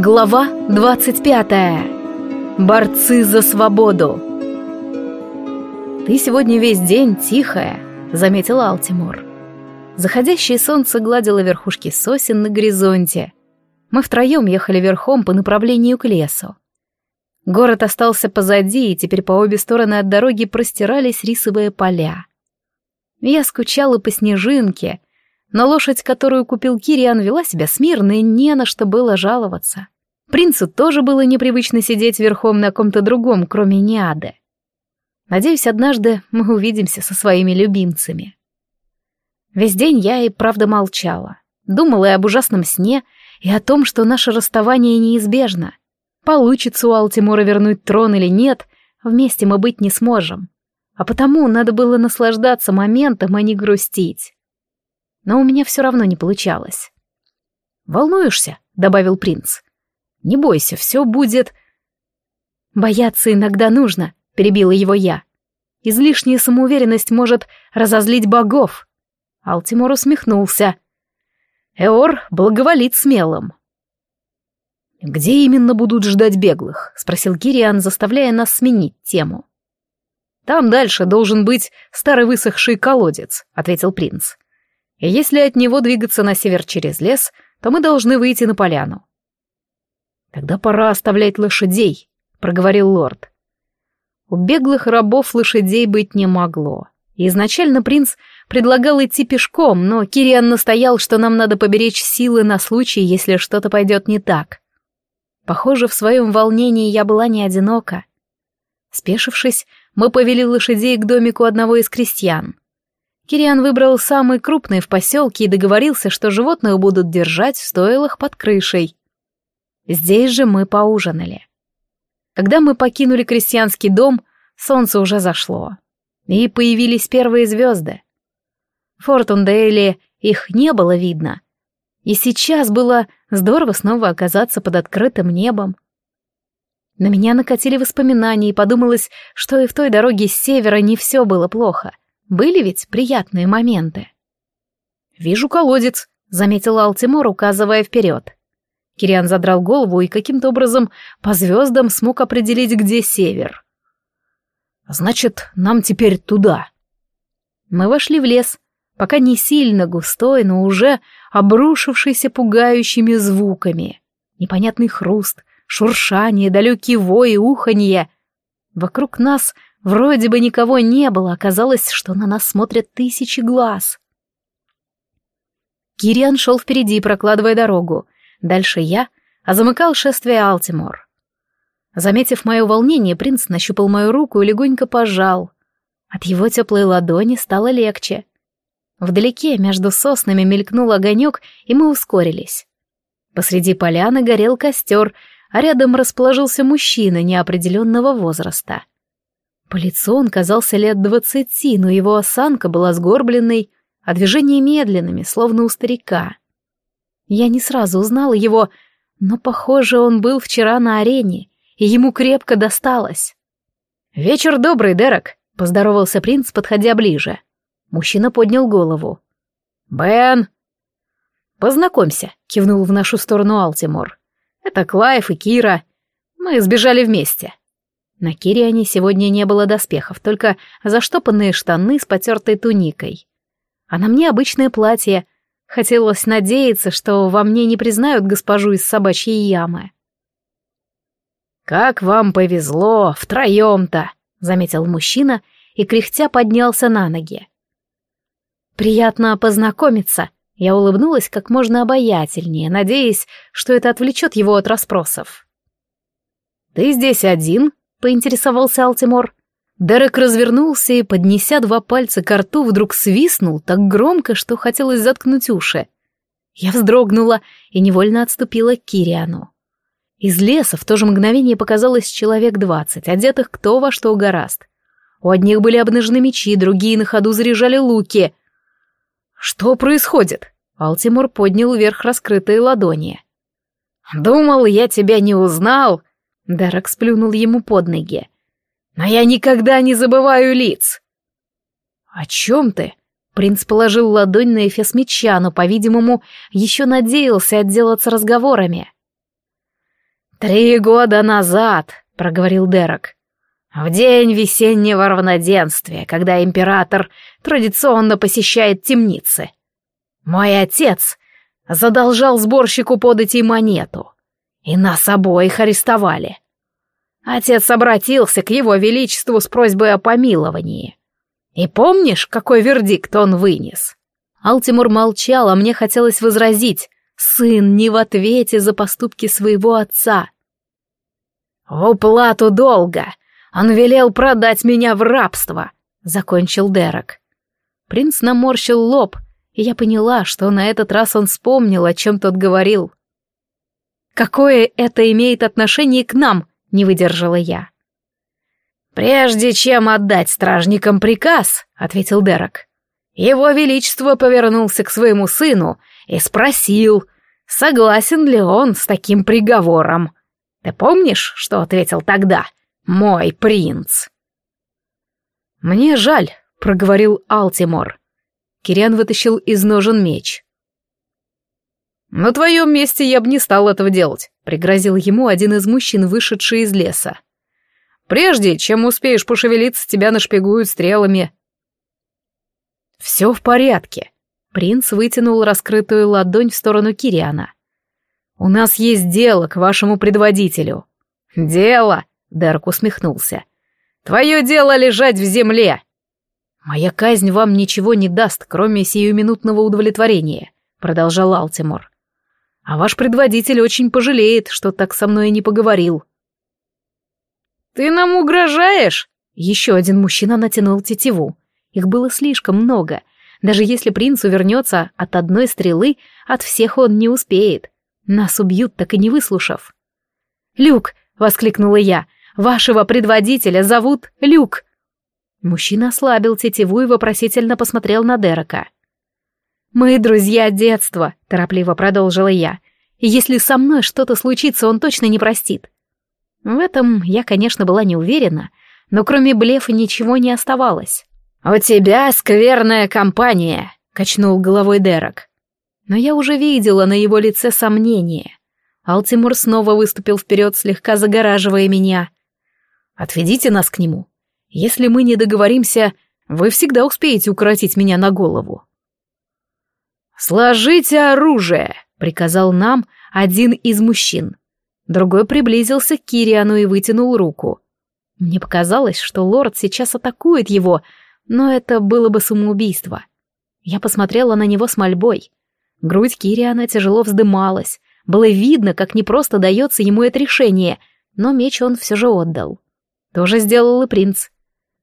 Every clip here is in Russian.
Глава 25. Борцы за свободу. «Ты сегодня весь день тихая», — заметил Алтимор. Заходящее солнце гладило верхушки сосен на горизонте. Мы втроем ехали верхом по направлению к лесу. Город остался позади, и теперь по обе стороны от дороги простирались рисовые поля. Я скучала по снежинке, но лошадь, которую купил Кириан, вела себя смирно и не на что было жаловаться. Принцу тоже было непривычно сидеть верхом на ком-то другом, кроме Ниады. Надеюсь, однажды мы увидимся со своими любимцами. Весь день я и правда молчала. Думала и об ужасном сне, и о том, что наше расставание неизбежно. Получится у Алтимора вернуть трон или нет, вместе мы быть не сможем. А потому надо было наслаждаться моментом, а не грустить но у меня все равно не получалось. «Волнуешься?» — добавил принц. «Не бойся, все будет...» «Бояться иногда нужно», — перебила его я. «Излишняя самоуверенность может разозлить богов». Алтимор усмехнулся. «Эор благоволит смелым». «Где именно будут ждать беглых?» — спросил Кириан, заставляя нас сменить тему. «Там дальше должен быть старый высохший колодец», — ответил принц. И если от него двигаться на север через лес, то мы должны выйти на поляну. «Тогда пора оставлять лошадей», — проговорил лорд. У беглых рабов лошадей быть не могло. Изначально принц предлагал идти пешком, но Кириан настоял, что нам надо поберечь силы на случай, если что-то пойдет не так. Похоже, в своем волнении я была не одинока. Спешившись, мы повели лошадей к домику одного из крестьян. Кириан выбрал самый крупный в поселке и договорился, что животных будут держать в стойлах под крышей. Здесь же мы поужинали. Когда мы покинули крестьянский дом, солнце уже зашло. И появились первые звезды. В их не было видно. И сейчас было здорово снова оказаться под открытым небом. На меня накатили воспоминания, и подумалось, что и в той дороге с севера не все было плохо — были ведь приятные моменты. «Вижу колодец», — заметил Алтимор, указывая вперед. Кириан задрал голову и каким-то образом по звездам смог определить, где север. «Значит, нам теперь туда». Мы вошли в лес, пока не сильно густой, но уже обрушившийся пугающими звуками. Непонятный хруст, шуршание, далекий вой и уханье. Вокруг нас — Вроде бы никого не было, оказалось, что на нас смотрят тысячи глаз. Кириан шел впереди, прокладывая дорогу. Дальше я, а замыкал шествие Алтимор. Заметив мое волнение, принц нащупал мою руку и легонько пожал. От его теплой ладони стало легче. Вдалеке между соснами мелькнул огонек, и мы ускорились. Посреди поляны горел костер, а рядом расположился мужчина неопределенного возраста — по лицу он казался лет двадцати, но его осанка была сгорбленной, а движения медленными, словно у старика. Я не сразу узнала его, но, похоже, он был вчера на арене, и ему крепко досталось. «Вечер добрый, Дерек», — поздоровался принц, подходя ближе. Мужчина поднял голову. «Бен!» «Познакомься», — кивнул в нашу сторону Алтимор. «Это Клайв и Кира. Мы сбежали вместе. На Кириане сегодня не было доспехов, только заштопанные штаны с потертой туникой. А на мне обычное платье. Хотелось надеяться, что во мне не признают госпожу из собачьей ямы. «Как вам повезло, втроем-то!» — заметил мужчина и кряхтя поднялся на ноги. «Приятно познакомиться», — я улыбнулась как можно обаятельнее, надеясь, что это отвлечет его от расспросов. «Ты здесь один?» — поинтересовался Алтимор. Дерек развернулся и, поднеся два пальца к рту, вдруг свистнул так громко, что хотелось заткнуть уши. Я вздрогнула и невольно отступила к Кириану. Из леса в то же мгновение показалось человек двадцать, одетых кто во что гораст. У одних были обнажены мечи, другие на ходу заряжали луки. «Что происходит?» Алтимор поднял вверх раскрытые ладони. «Думал, я тебя не узнал», Дерек сплюнул ему под ноги. «Но я никогда не забываю лиц!» «О чем ты?» Принц положил ладонь на эфес меча, но, по-видимому, еще надеялся отделаться разговорами. «Три года назад», — проговорил Дерек, — «в день весеннего равноденствия, когда император традиционно посещает темницы. Мой отец задолжал сборщику подать монету, и нас обоих арестовали. Отец обратился к его величеству с просьбой о помиловании. И помнишь, какой вердикт он вынес?» Алтимур молчал, а мне хотелось возразить. Сын не в ответе за поступки своего отца. «В уплату долга он велел продать меня в рабство», — закончил Дерек. Принц наморщил лоб, и я поняла, что на этот раз он вспомнил, о чем тот говорил. «Какое это имеет отношение к нам?» — не выдержала я. «Прежде чем отдать стражникам приказ», — ответил Дерек, его Величество повернулся к своему сыну и спросил, согласен ли он с таким приговором. Ты помнишь, что ответил тогда мой принц? «Мне жаль», — проговорил Алтимор. Кириан вытащил из ножен меч. «На твоем месте я бы не стал этого делать», — пригрозил ему один из мужчин, вышедший из леса. «Прежде, чем успеешь пошевелиться, тебя нашпигуют стрелами». «Все в порядке». Принц вытянул раскрытую ладонь в сторону Кириана. «У нас есть дело к вашему предводителю». «Дело?» — Дерк усмехнулся. «Твое дело лежать в земле!» «Моя казнь вам ничего не даст, кроме сиюминутного удовлетворения», — продолжал Алтимор. «А ваш предводитель очень пожалеет, что так со мной не поговорил». «Ты нам угрожаешь?» Еще один мужчина натянул тетиву. Их было слишком много. Даже если принц увернется от одной стрелы, от всех он не успеет. Нас убьют, так и не выслушав. «Люк!» — воскликнула я. «Вашего предводителя зовут Люк!» Мужчина ослабил тетиву и вопросительно посмотрел на Дерека. «Мы друзья детства», — торопливо продолжила я. «И если со мной что-то случится, он точно не простит». В этом я, конечно, была не уверена, но кроме блефа ничего не оставалось. «У тебя скверная компания», — качнул головой Дерек. Но я уже видела на его лице сомнение. Алтимур снова выступил вперед, слегка загораживая меня. «Отведите нас к нему. Если мы не договоримся, вы всегда успеете укоротить меня на голову». «Сложите оружие», — приказал нам один из мужчин. Другой приблизился к Кириану и вытянул руку. Мне показалось, что лорд сейчас атакует его, но это было бы самоубийство. Я посмотрела на него с мольбой. Грудь Кириана тяжело вздымалась. Было видно, как непросто дается ему это решение, но меч он все же отдал. То же сделал и принц.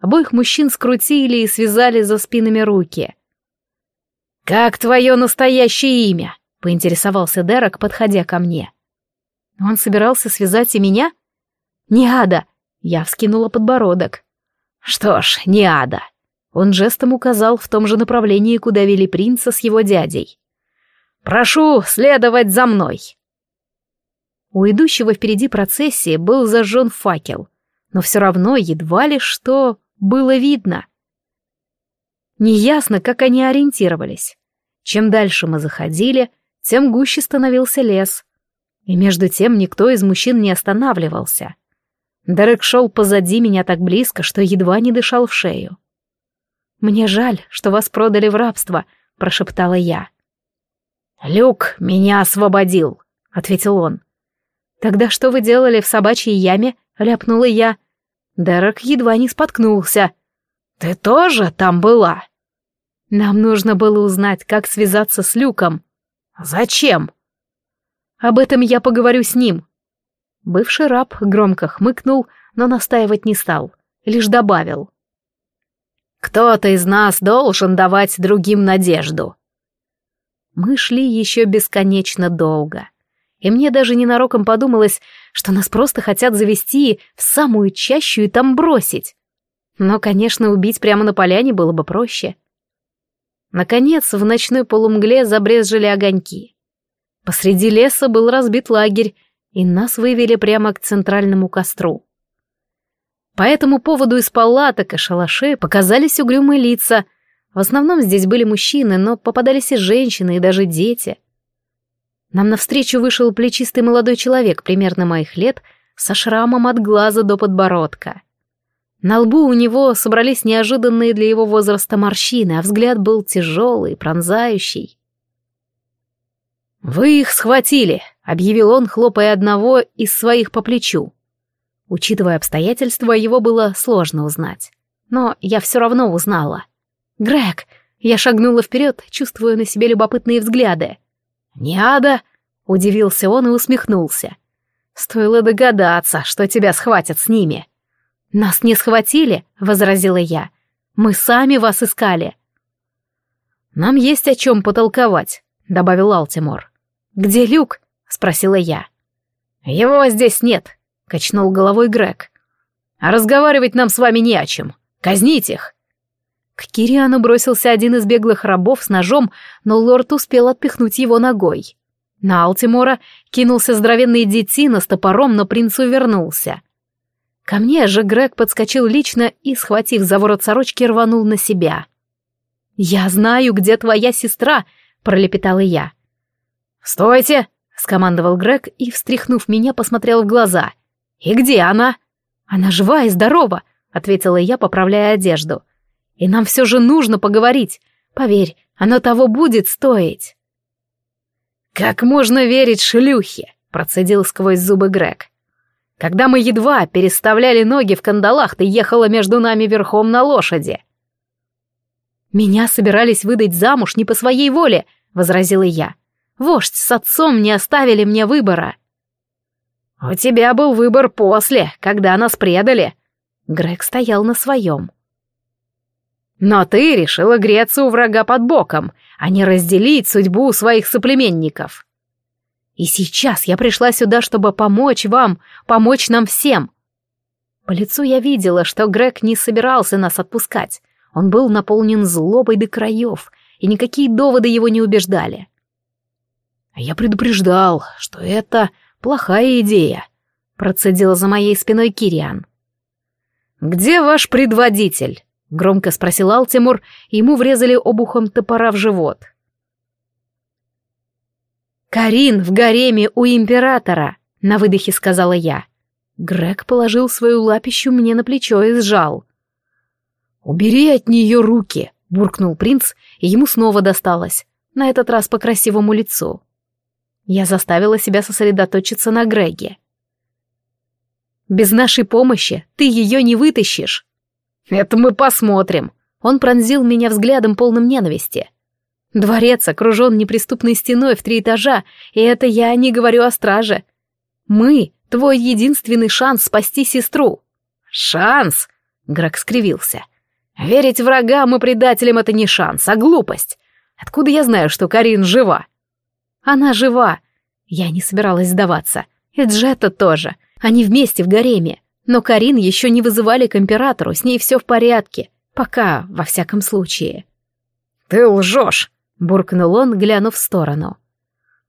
Обоих мужчин скрутили и связали за спинами руки. «Как твое настоящее имя?» — поинтересовался Дерек, подходя ко мне. Он собирался связать и меня? «Не ада!» — я вскинула подбородок. «Что ж, не ада!» Он жестом указал в том же направлении, куда вели принца с его дядей. «Прошу следовать за мной!» У идущего впереди процессии был зажжен факел, но все равно едва ли что было видно. Неясно, как они ориентировались. Чем дальше мы заходили, тем гуще становился лес. И между тем никто из мужчин не останавливался. Дерек шел позади меня так близко, что едва не дышал в шею. «Мне жаль, что вас продали в рабство», — прошептала я. «Люк меня освободил», — ответил он. «Тогда что вы делали в собачьей яме?» — ляпнула я. Дерек едва не споткнулся. «Ты тоже там была?» «Нам нужно было узнать, как связаться с Люком». «Зачем?» «Об этом я поговорю с ним». Бывший раб громко хмыкнул, но настаивать не стал, лишь добавил. Кто-то из нас должен давать другим надежду. Мы шли еще бесконечно долго. И мне даже ненароком подумалось, что нас просто хотят завести в самую чащу и там бросить. Но, конечно, убить прямо на поляне было бы проще. Наконец, в ночной полумгле забрезжили огоньки. Посреди леса был разбит лагерь, и нас вывели прямо к центральному костру. По этому поводу из палаток и шалашей показались угрюмые лица. В основном здесь были мужчины, но попадались и женщины, и даже дети. Нам навстречу вышел плечистый молодой человек примерно моих лет со шрамом от глаза до подбородка. На лбу у него собрались неожиданные для его возраста морщины, а взгляд был тяжелый, пронзающий. «Вы их схватили», — объявил он, хлопая одного из своих по плечу. Учитывая обстоятельства, его было сложно узнать. Но я все равно узнала. «Грег!» — я шагнула вперед, чувствуя на себе любопытные взгляды. «Не ада!» — удивился он и усмехнулся. «Стоило догадаться, что тебя схватят с ними». «Нас не схватили», — возразила я. «Мы сами вас искали». «Нам есть о чем потолковать», — добавил Алтимор. «Где Люк?» — спросила я. «Его здесь нет», — качнул головой Грег. «А разговаривать нам с вами не о чем. Казнить их!» К Кириану бросился один из беглых рабов с ножом, но лорд успел отпихнуть его ногой. На Алтимора кинулся здоровенный детина с топором, но принц увернулся. Ко мне же Грег подскочил лично и, схватив за ворот сорочки, рванул на себя. «Я знаю, где твоя сестра!» — пролепетала я. «Стойте!» — скомандовал Грег и, встряхнув меня, посмотрел в глаза. «И где она?» «Она жива и здорова!» — ответила я, поправляя одежду. «И нам все же нужно поговорить. Поверь, оно того будет стоить». «Как можно верить шлюхе?» — процедил сквозь зубы Грег. «Когда мы едва переставляли ноги в кандалах, ты ехала между нами верхом на лошади». «Меня собирались выдать замуж не по своей воле», — возразила я. «Вождь с отцом не оставили мне выбора». «У тебя был выбор после, когда нас предали», Грег стоял на своем. «Но ты решила греться у врага под боком, а не разделить судьбу своих соплеменников. И сейчас я пришла сюда, чтобы помочь вам, помочь нам всем». По лицу я видела, что Грег не собирался нас отпускать. Он был наполнен злобой до краев, и никакие доводы его не убеждали. «Я предупреждал, что это плохая идея», — процедила за моей спиной Кириан. «Где ваш предводитель?» — громко спросил Алтимур, и ему врезали обухом топора в живот. «Карин в гареме у императора», — на выдохе сказала я. Грег положил свою лапищу мне на плечо и сжал. «Убери от нее руки», — буркнул принц, и ему снова досталось, на этот раз по красивому лицу. Я заставила себя сосредоточиться на Греге. Без нашей помощи ты ее не вытащишь. Это мы посмотрим. Он пронзил меня взглядом полным ненависти. Дворец окружен неприступной стеной в три этажа, и это я не говорю о страже. Мы — твой единственный шанс спасти сестру. Шанс? Грак скривился. Верить врагам и предателям — это не шанс, а глупость. Откуда я знаю, что Карин жива? Она жива. Я не собиралась сдаваться. И Джетта тоже. Они вместе в гареме. Но Карин еще не вызывали к императору, с ней все в порядке. Пока, во всяком случае. «Ты лжешь!» — буркнул он, глянув в сторону.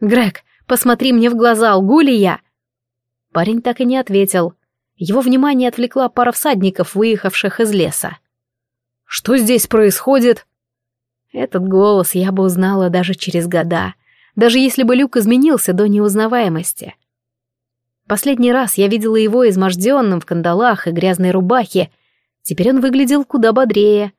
«Грег, посмотри мне в глаза, лгу ли я?» Парень так и не ответил. Его внимание отвлекла пара всадников, выехавших из леса. «Что здесь происходит?» Этот голос я бы узнала даже через года, даже если бы Люк изменился до неузнаваемости. Последний раз я видела его изможденным в кандалах и грязной рубахе. Теперь он выглядел куда бодрее.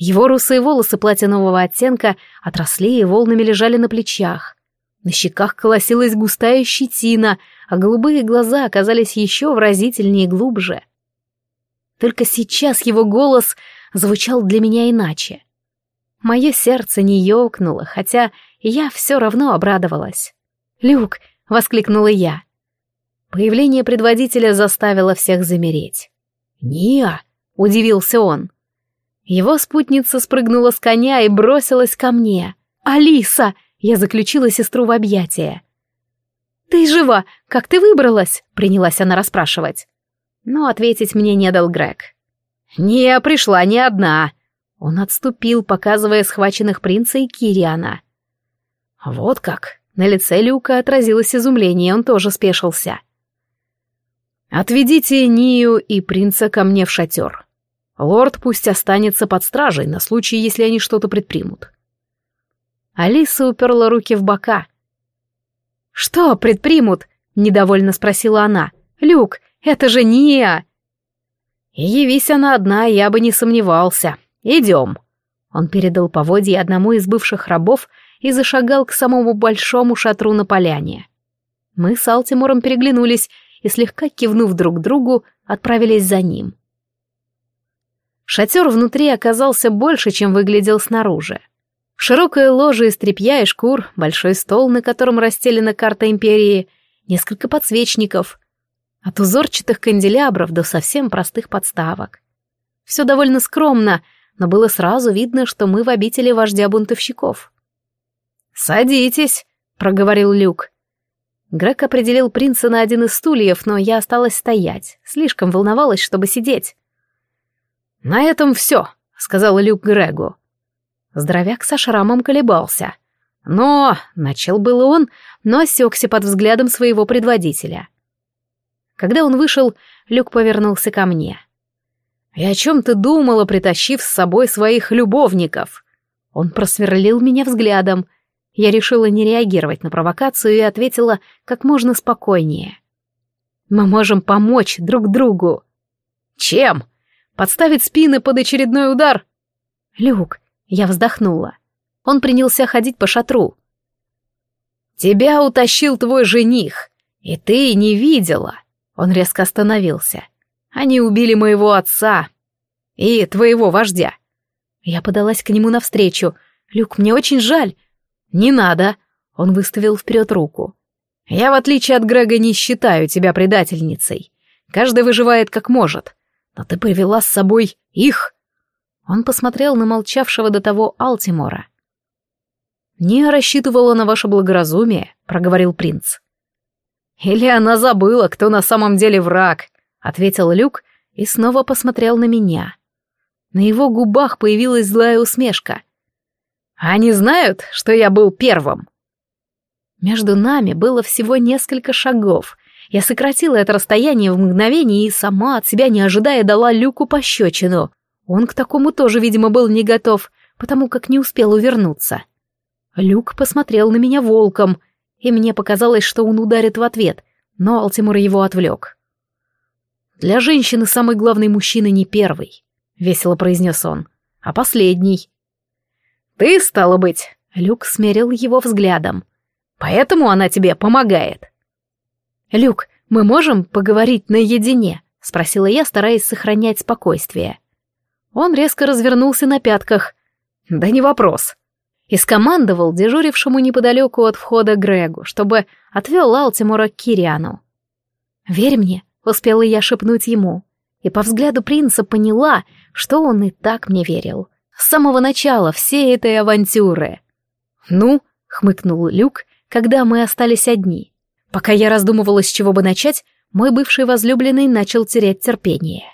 Его русые волосы платинового оттенка отросли и волнами лежали на плечах. На щеках колосилась густая щетина, а голубые глаза оказались еще выразительнее и глубже. Только сейчас его голос звучал для меня иначе. Мое сердце не ёкнуло, хотя я все равно обрадовалась. «Люк!» — воскликнула я. Появление предводителя заставило всех замереть. «Ния!» — удивился он. Его спутница спрыгнула с коня и бросилась ко мне. «Алиса!» — я заключила сестру в объятия. «Ты жива! Как ты выбралась?» — принялась она расспрашивать. Но ответить мне не дал Грег. «Не, пришла не одна!» Он отступил, показывая схваченных принца и Кириана. «Вот как!» На лице Люка отразилось изумление, он тоже спешился. «Отведите Нию и принца ко мне в шатер. Лорд пусть останется под стражей на случай, если они что-то предпримут». Алиса уперла руки в бока. «Что предпримут?» — недовольно спросила она. «Люк, это же не...» «Явись она одна, я бы не сомневался. Идем». Он передал поводье одному из бывших рабов и зашагал к самому большому шатру на поляне. Мы с Алтимором переглянулись и, слегка кивнув друг другу, отправились за ним. Шатер внутри оказался больше, чем выглядел снаружи. Широкое ложе из тряпья и шкур, большой стол, на котором расстелена карта империи, несколько подсвечников. От узорчатых канделябров до совсем простых подставок. Все довольно скромно, но было сразу видно, что мы в обители вождя бунтовщиков. «Садитесь», — проговорил Люк. Грег определил принца на один из стульев, но я осталась стоять, слишком волновалась, чтобы сидеть. «На этом все», — сказал Люк Грегу. Здоровяк со шрамом колебался. Но, начал было он, но осекся под взглядом своего предводителя. Когда он вышел, Люк повернулся ко мне. «И о чем ты думала, притащив с собой своих любовников?» Он просверлил меня взглядом. Я решила не реагировать на провокацию и ответила как можно спокойнее. «Мы можем помочь друг другу». «Чем? Подставить спины под очередной удар?» «Люк, я вздохнула. Он принялся ходить по шатру. «Тебя утащил твой жених, и ты не видела». Он резко остановился. «Они убили моего отца и твоего вождя». Я подалась к нему навстречу. «Люк, мне очень жаль». «Не надо». Он выставил вперед руку. «Я, в отличие от Грега, не считаю тебя предательницей. Каждый выживает как может. Но ты привела с собой их. Он посмотрел на молчавшего до того Алтимора. «Не рассчитывала на ваше благоразумие», — проговорил принц. «Или она забыла, кто на самом деле враг», — ответил Люк и снова посмотрел на меня. На его губах появилась злая усмешка. «Они знают, что я был первым?» Между нами было всего несколько шагов. Я сократила это расстояние в мгновение и сама от себя не ожидая дала Люку пощечину. Он к такому тоже, видимо, был не готов, потому как не успел увернуться. Люк посмотрел на меня волком, и мне показалось, что он ударит в ответ, но Алтимур его отвлек. «Для женщины самый главный мужчина не первый», — весело произнес он, — «а последний». «Ты, стало быть», — Люк смерил его взглядом, — «поэтому она тебе помогает». «Люк, мы можем поговорить наедине?» — спросила я, стараясь сохранять спокойствие. Он резко развернулся на пятках. «Да не вопрос». И скомандовал дежурившему неподалеку от входа Грегу, чтобы отвел Алтимора к Кириану. «Верь мне», — успела я шепнуть ему, и по взгляду принца поняла, что он и так мне верил. С самого начала всей этой авантюры. «Ну», — хмыкнул Люк, когда мы остались одни. Пока я раздумывала, с чего бы начать, мой бывший возлюбленный начал терять терпение.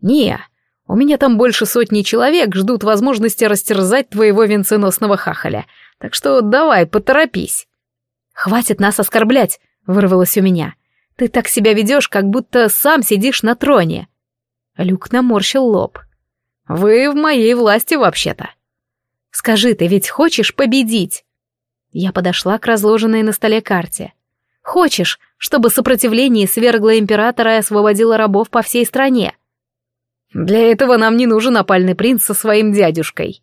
«Не, у меня там больше сотни человек ждут возможности растерзать твоего венценосного хахаля, так что давай, поторопись». «Хватит нас оскорблять», — вырвалось у меня. «Ты так себя ведешь, как будто сам сидишь на троне». Люк наморщил лоб. «Вы в моей власти вообще-то». «Скажи, ты ведь хочешь победить?» Я подошла к разложенной на столе карте. «Хочешь, чтобы сопротивление свергло императора и освободило рабов по всей стране?» Для этого нам не нужен опальный принц со своим дядюшкой.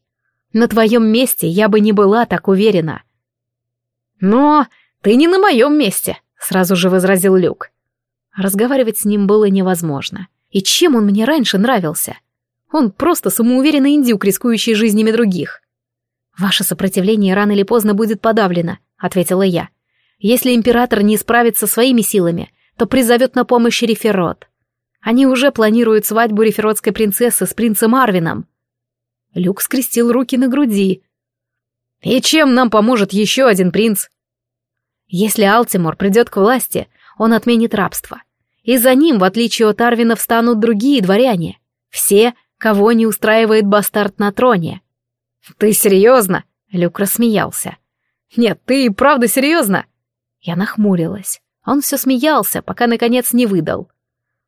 На твоем месте я бы не была так уверена. Но ты не на моем месте, сразу же возразил Люк. Разговаривать с ним было невозможно. И чем он мне раньше нравился? Он просто самоуверенный индюк, рискующий жизнями других. «Ваше сопротивление рано или поздно будет подавлено», — ответила я. «Если император не справится своими силами, то призовет на помощь Реферот. Они уже планируют свадьбу реферотской принцессы с принцем Арвином. Люк скрестил руки на груди. «И чем нам поможет еще один принц?» Если Алтимор придет к власти, он отменит рабство. И за ним, в отличие от Арвина, встанут другие дворяне. Все, кого не устраивает бастард на троне. «Ты серьезно?» — Люк рассмеялся. «Нет, ты и правда серьезно?» Я нахмурилась. Он все смеялся, пока наконец не выдал.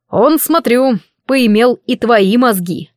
Он, смотрю, поимел и твои мозги.